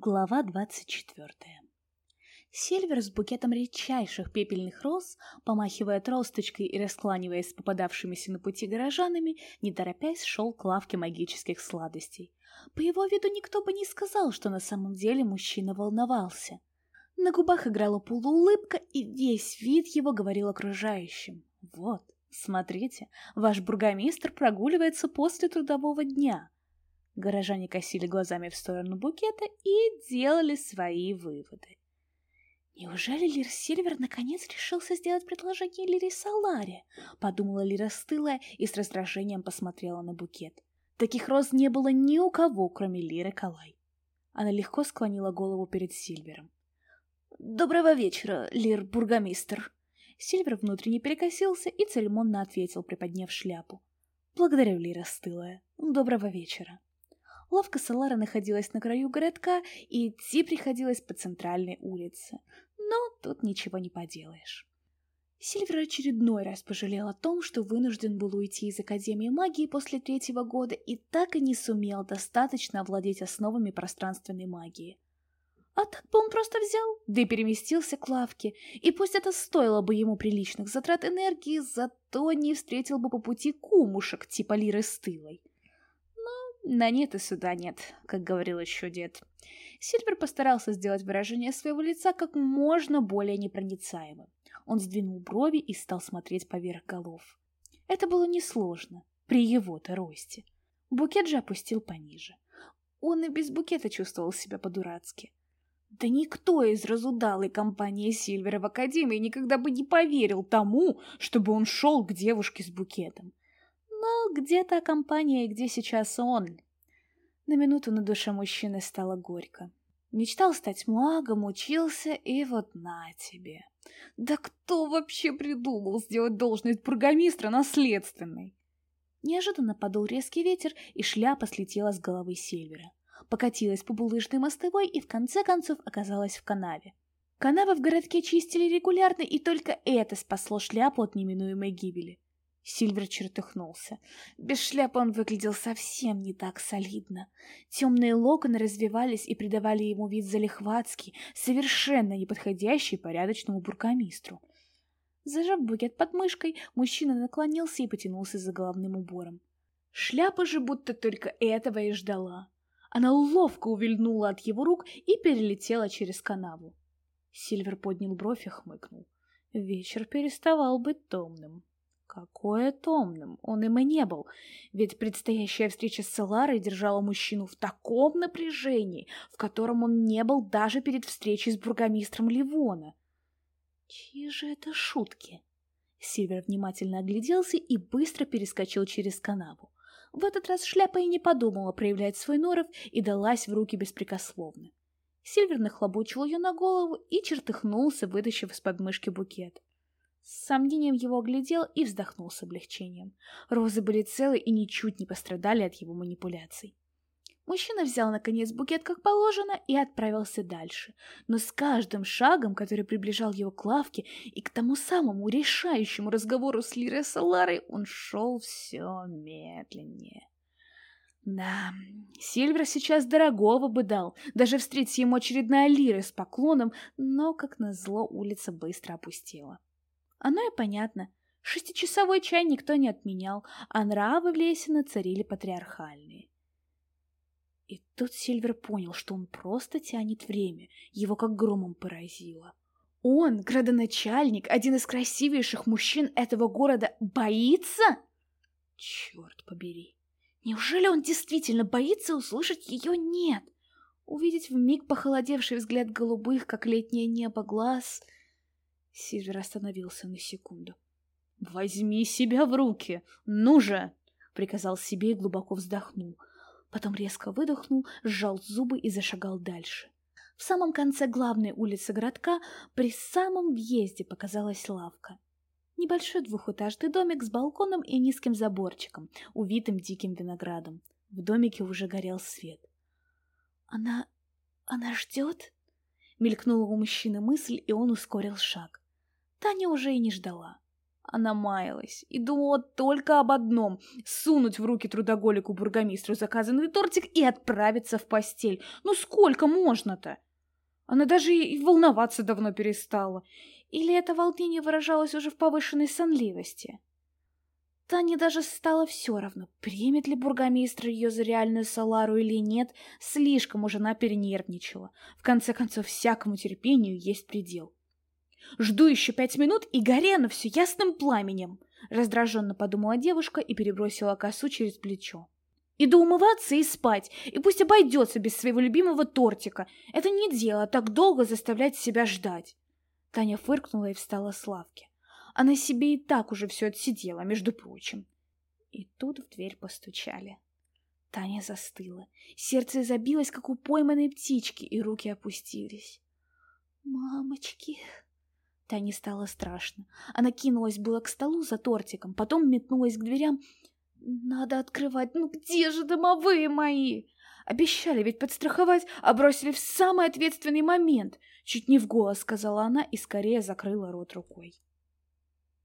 Глава 24. Сильвер с букетом редчайших пепельных роз, помахивая тросточкой и раскланиваясь с попадавшимися на пути горожанами, не торопясь шел к лавке магических сладостей. По его виду никто бы не сказал, что на самом деле мужчина волновался. На губах играла полуулыбка, и весь вид его говорил окружающим. «Вот, смотрите, ваш бургомистр прогуливается после трудового дня». Горожане косили глазами в сторону букета и делали свои выводы. «Неужели Лир Сильвер наконец решился сделать предложение Лире Саларе?» — подумала Лира стылая и с раздражением посмотрела на букет. Таких роз не было ни у кого, кроме Лиры Калай. Она легко склонила голову перед Сильвером. «Доброго вечера, Лир Бургомистр!» Сильвер внутренне перекосился и церемонно ответил, приподняв шляпу. «Благодарю, Лира стылая. Доброго вечера!» Лавка Салара находилась на краю городка, и идти приходилось по центральной улице. Но тут ничего не поделаешь. Сильвер очередной раз пожалел о том, что вынужден был уйти из Академии магии после третьего года и так и не сумел достаточно овладеть основами пространственной магии. А так бы он просто взял, да и переместился к лавке, и пусть это стоило бы ему приличных затрат энергии, зато не встретил бы по пути кумушек типа Лиры Стылой. На нет и сюда нет, как говорил еще дед. Сильвер постарался сделать выражение своего лица как можно более непроницаемым. Он сдвинул брови и стал смотреть поверх голов. Это было несложно, при его-то росте. Букет же опустил пониже. Он и без букета чувствовал себя по-дурацки. Да никто из разудалой компании Сильвера в Академии никогда бы не поверил тому, чтобы он шел к девушке с букетом. Но где та компания и где сейчас он? На минуту на душе мужчины стало горько. Мечтал стать магом, учился, и вот на тебе. Да кто вообще придумал сделать должность бургомистра наследственной? Неожиданно подул резкий ветер, и шляпа слетела с головы Сильвера. Покатилась по булыжной мостовой и в конце концов оказалась в канаве. Канавы в городке чистили регулярно, и только это спасло шляпу от неминуемой гибели. Сильвер чертыхнулся. Без шляпы он выглядел совсем не так солидно. Темные локоны развивались и придавали ему вид залихватский, совершенно неподходящий порядочному буркомистру. Зажав букет под мышкой, мужчина наклонился и потянулся за головным убором. Шляпа же будто только этого и ждала. Она ловко увильнула от его рук и перелетела через канаву. Сильвер поднял бровь и хмыкнул. Вечер переставал быть томным. Какое томным он им и не был, ведь предстоящая встреча с Селарой держала мужчину в таком напряжении, в котором он не был даже перед встречей с бургомистром Ливона. Чьи же это шутки? Сильвер внимательно огляделся и быстро перескочил через канаву. В этот раз шляпа и не подумала проявлять свой норов и далась в руки беспрекословно. Сильвер нахлобучил ее на голову и чертыхнулся, вытащив из подмышки букет. С сомнением его оглядел и вздохнул с облегчением. Розы были целы и ничуть не пострадали от его манипуляций. Мужчина взял, наконец, букет как положено и отправился дальше. Но с каждым шагом, который приближал его к лавке и к тому самому решающему разговору с Лирой Саларой, он шел все медленнее. Да, Сильвер сейчас дорогого бы дал, даже встретить ему очередная Лира с поклоном, но, как назло, улица быстро опустела. Оно и понятно. Шестичасовой чай никто не отменял, а нравы в Лесино царили патриархальные. И тут Сильвер понял, что он просто тянет время, его как громом поразило. Он, градоначальник, один из красивейших мужчин этого города, боится? Черт побери! Неужели он действительно боится услышать ее «нет»? Увидеть вмиг похолодевший взгляд голубых, как летнее небо, глаз — Сильвер остановился на секунду. «Возьми себя в руки! Ну же!» — приказал себе и глубоко вздохнул. Потом резко выдохнул, сжал зубы и зашагал дальше. В самом конце главной улицы городка, при самом въезде, показалась лавка. Небольшой двухэтажный домик с балконом и низким заборчиком, увитым диким виноградом. В домике уже горел свет. «Она... она ждет?» Мелькнула у мужчины мысль, и он ускорил шаг. Таня уже и не ждала. Она маялась и думала только об одном — сунуть в руки трудоголику бургомистру заказанный тортик и отправиться в постель. Ну сколько можно-то? Она даже и волноваться давно перестала. Или это волнение выражалось уже в повышенной сонливости? Тане даже стало все равно, примет ли бургомистр ее за реальную Салару или нет, слишком уж она перенервничала. В конце концов, всякому терпению есть предел. Жду еще пять минут и горено все ясным пламенем. Раздраженно подумала девушка и перебросила косу через плечо. Иду умываться и спать, и пусть обойдется без своего любимого тортика. Это не дело так долго заставлять себя ждать. Таня фыркнула и встала с лавки. Она себе и так уже все отсидела, между прочим. И тут в дверь постучали. Таня застыла. Сердце забилось, как у пойманной птички, и руки опустились. «Мамочки!» Тане стало страшно. Она кинулась было к столу за тортиком, потом метнулась к дверям. «Надо открывать! Ну где же домовые мои?» Обещали ведь подстраховать, а бросили в самый ответственный момент. Чуть не в голос сказала она и скорее закрыла рот рукой.